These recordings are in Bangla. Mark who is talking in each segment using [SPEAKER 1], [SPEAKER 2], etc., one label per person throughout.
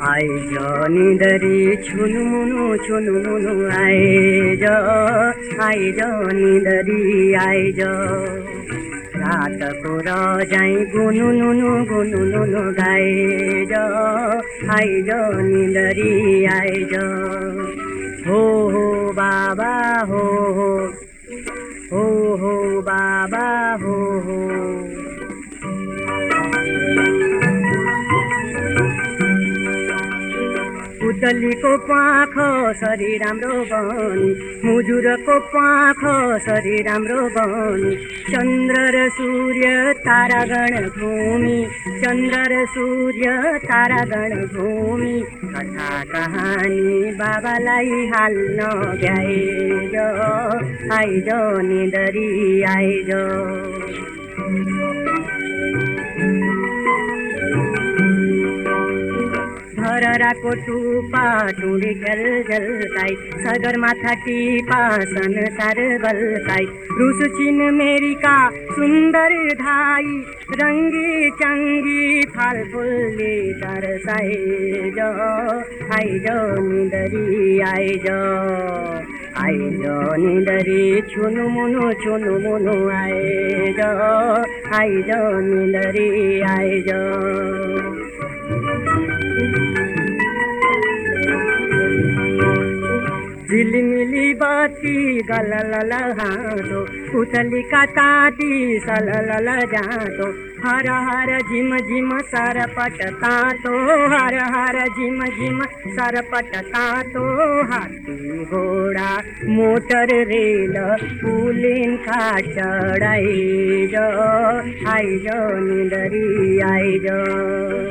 [SPEAKER 1] আই জনি দরি, ছুনু মুনু ছুনু মুনু আই জ। আই জনি দরি আই জ। রাত পুর যাই, গুনু নুনু গুনু নুনু গাই জ। আই জনি দরি আই জ। হো হো বাবা, হো হো। पुतलीको पाख सरी राम्रो बनी मुजुरको पाख सरी राम्रो बनी। चन्द्र र सूर्य तारागण भूमि चन्द्र र सूर्य तारागण भूमि। कथा कहानी बाबालाई हाल्न भ्याइज आइज निदरी आइज। धरराको टुपा टुडी खेल झल्काई सगरमाथा टिपा संसार बल्काई रुस चिन मेरिका सुन्दर धाई रङ्गी चङ्गी फालफुलले दर्शाइज आइज निदरी आइज आइज निदरी छुनु मुनु छुनु मुनु आइज आइज निदरी आइज झिलमिली बाती गल लो दो का कताती सल लजा दो हर हर जिम जिम सर पटता तो हर हर जिम जिम सर पटता तो। हाथी घोड़ा, मोटर रेल, पुलिन का चढ़ाई जो, आई जो, निदरी आई जो।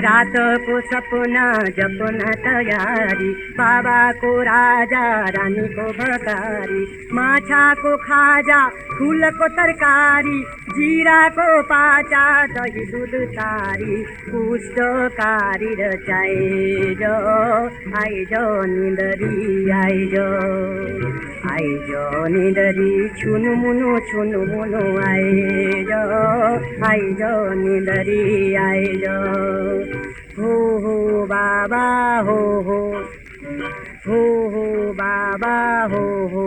[SPEAKER 1] रात को सपना, जपना तयारी। बाबा को राजा, रानी को भकारी। माछा को खाजा, फूल को तरकारी। जीरा को पाचा, दही दूध तारी पुष्टकारी रचाए जो आई जो, निंदरी आई जो। I Johnny দারি ছুনু Munu ছুনু Munu I জ আই জনি দারি আই জ হো হো বাবা হো হো হো হো বাবা হো হো।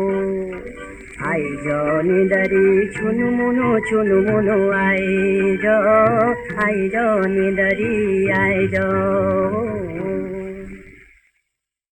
[SPEAKER 1] I Johnny দারি ছুনু Munu ছুনু Munu I জ আই জনি দারি আই জ